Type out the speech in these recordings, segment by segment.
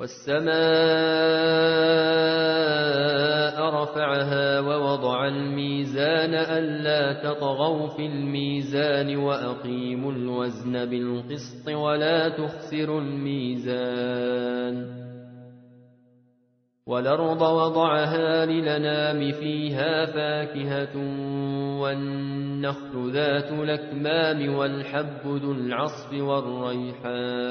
والسماء رفعها ووضع الميزان ألا تطغوا في الميزان وأقيموا الوزن بالقسط ولا تخسروا الميزان والأرض وضعها للنام فيها فاكهة والنخل ذات الأكمام والحب ذو العصف والريحان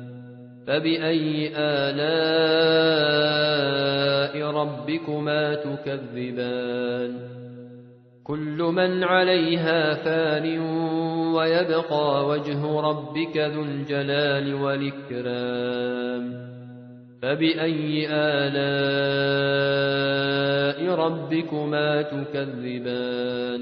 فبأي آلاء ربكما تكذبان كل من عليها فان ويبقى وجه ربك ذو الجلال والإكرام فبأي آلاء ربكما تكذبان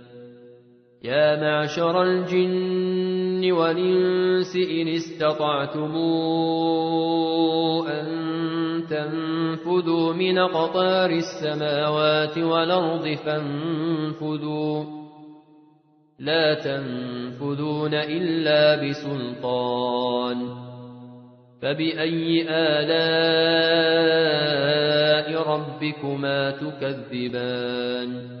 يا معشر الجن والإنس إن استطعتم أن تنفذوا من قطار السماوات والأرض فانفذوا. لا تنفذون إلا بسلطان. فبأي آلاء ربكما تكذبان؟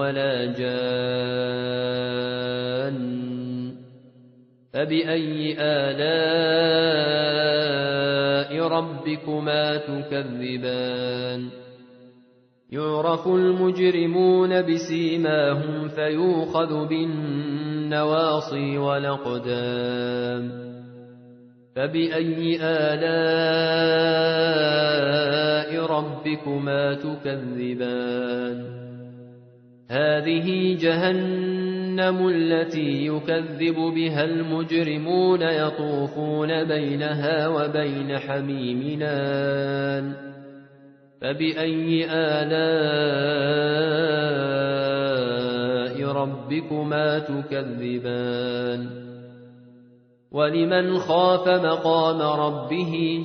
ولا جان فبأي آلاء ربكما تكذبان يعرف المجرمون بسيماهم فيوخذ بالنواصي والأقدام فبأي آلاء ربكما تكذبان هذه جهنم التي يكذب بها المجرمون يطوفون بينها وبين حميمنان فبأي آلاء ربكما تكذبان؟ ولمن خاف مقام ربه